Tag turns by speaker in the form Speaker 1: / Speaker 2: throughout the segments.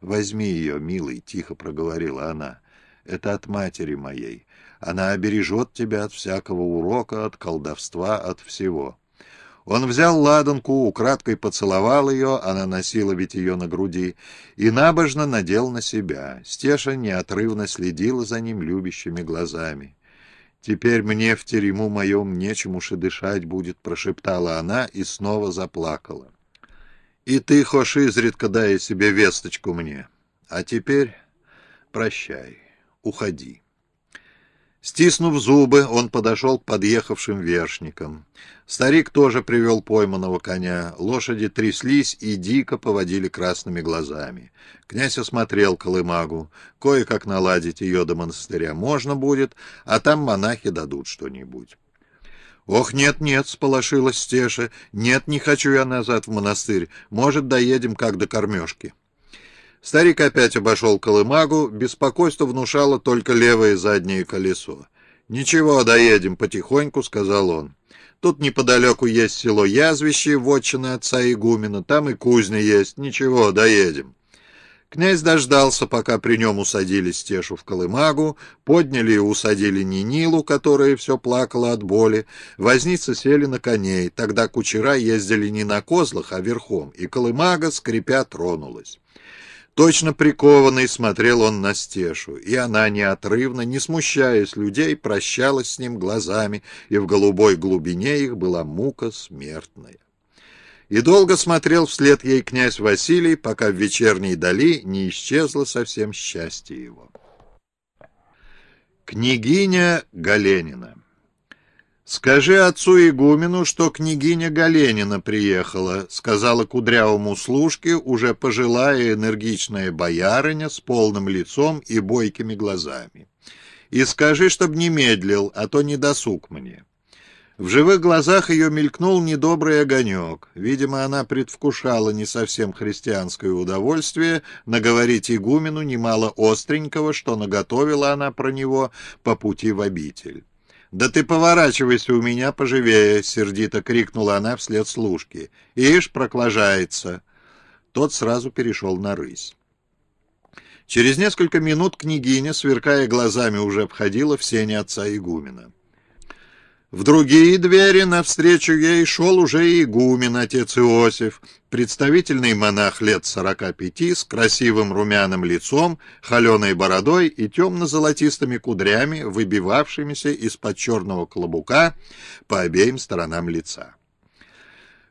Speaker 1: «Возьми ее, милый», — тихо проговорила она. «Это от матери моей. Она обережет тебя от всякого урока, от колдовства, от всего». Он взял ладанку, украдкой поцеловал ее, она носила ведь ее на груди, и набожно надел на себя. Стеша неотрывно следила за ним любящими глазами. «Теперь мне в терему моем нечем уж и дышать будет», — прошептала она и снова заплакала. «И ты, хошь, изредка дай себе весточку мне. А теперь прощай, уходи». Стиснув зубы, он подошел к подъехавшим вершникам. Старик тоже привел пойманного коня. Лошади тряслись и дико поводили красными глазами. Князь осмотрел колымагу. Кое-как наладить ее до монастыря можно будет, а там монахи дадут что-нибудь. «Ох, нет-нет», — сполошилась Стеша, — «нет, не хочу я назад в монастырь. Может, доедем как до кормежки». Старик опять обошел колымагу, беспокойство внушало только левое заднее колесо. «Ничего, доедем потихоньку», — сказал он. «Тут неподалеку есть село Язвище, вотчина отца игумена, там и кузня есть. Ничего, доедем». Князь дождался, пока при нем усадили Стешу в колымагу, подняли и усадили Нинилу, которая все плакала от боли. Возницы сели на коней, тогда кучера ездили не на козлах, а верхом, и колымага, скрипя, тронулась. Точно прикованный смотрел он на Стешу, и она неотрывно, не смущаясь людей, прощалась с ним глазами, и в голубой глубине их была мука смертная. И долго смотрел вслед ей князь Василий, пока в вечерней дали не исчезло совсем счастье его. Княгиня Галенина «Скажи отцу игумену, что княгиня Галенина приехала», — сказала кудрявому служке уже пожилая энергичная боярыня с полным лицом и бойкими глазами. «И скажи, чтоб не медлил, а то не досуг мне». В живых глазах ее мелькнул недобрый огонек. Видимо, она предвкушала не совсем христианское удовольствие наговорить игумену немало остренького, что наготовила она про него по пути в обитель. «Да ты поворачивайся у меня поживее!» — сердито крикнула она вслед служки. «Ишь, проклажается!» Тот сразу перешел на рысь. Через несколько минут княгиня, сверкая глазами, уже обходила в сене отца игумена. В другие двери навстречу ей шел уже игумен, отец Иосиф, представительный монах лет сорока пяти, с красивым румяным лицом, холеной бородой и темно-золотистыми кудрями, выбивавшимися из-под черного клобука по обеим сторонам лица.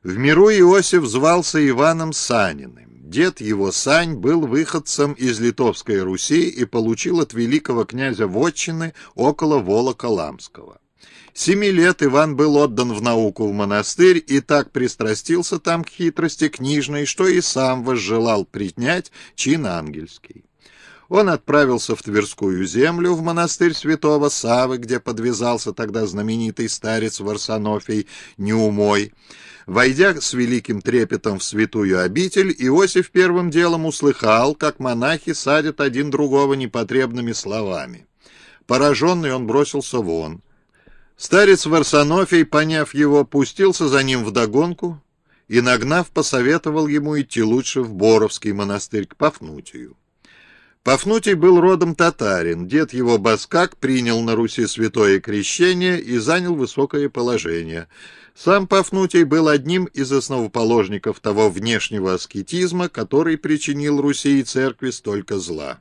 Speaker 1: В миру Иосиф звался Иваном Саниным. Дед его Сань был выходцем из Литовской Руси и получил от великого князя Вотчины около Волока-Ламского. Семи лет Иван был отдан в науку в монастырь и так пристрастился там к хитрости книжной, что и сам возжелал принять чин ангельский. Он отправился в Тверскую землю, в монастырь святого Савы, где подвязался тогда знаменитый старец Варсонофий Неумой. Войдя с великим трепетом в святую обитель, Иосиф первым делом услыхал, как монахи садят один другого непотребными словами. Пораженный он бросился вон. Старец Варсонофий, поняв его, пустился за ним вдогонку и, нагнав, посоветовал ему идти лучше в Боровский монастырь к Пафнутию. Пафнутий был родом татарин, дед его Баскак принял на Руси святое крещение и занял высокое положение. Сам Пафнутий был одним из основоположников того внешнего аскетизма, который причинил Руси и церкви столько зла.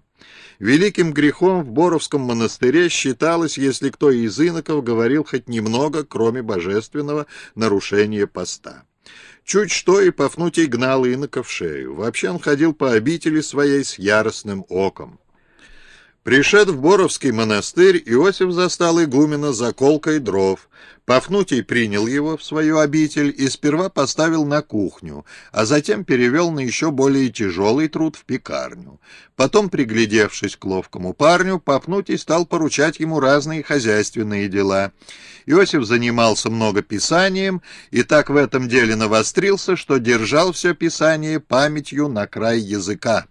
Speaker 1: Великим грехом в Боровском монастыре считалось, если кто из иноков говорил хоть немного, кроме божественного, нарушения поста. Чуть что и Пафнутий гнал инока в шею. Вообще он ходил по обители своей с яростным оком. Пришед в Боровский монастырь, Иосиф застал игумена заколкой дров. Пафнутий принял его в свою обитель и сперва поставил на кухню, а затем перевел на еще более тяжелый труд в пекарню. Потом, приглядевшись к ловкому парню, Пафнутий стал поручать ему разные хозяйственные дела. Иосиф занимался много писанием и так в этом деле навострился, что держал все писание памятью на край языка.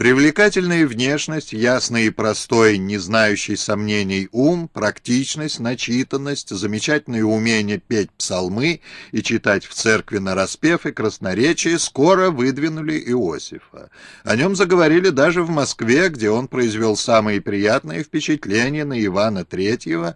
Speaker 1: Привлекательная внешность, ясный и простой, не знающий сомнений ум, практичность, начитанность, замечательное умение петь псалмы и читать в церкви на распев и красноречие скоро выдвинули Иосифа. О нем заговорили даже в Москве, где он произвел самые приятные впечатления на Ивана III,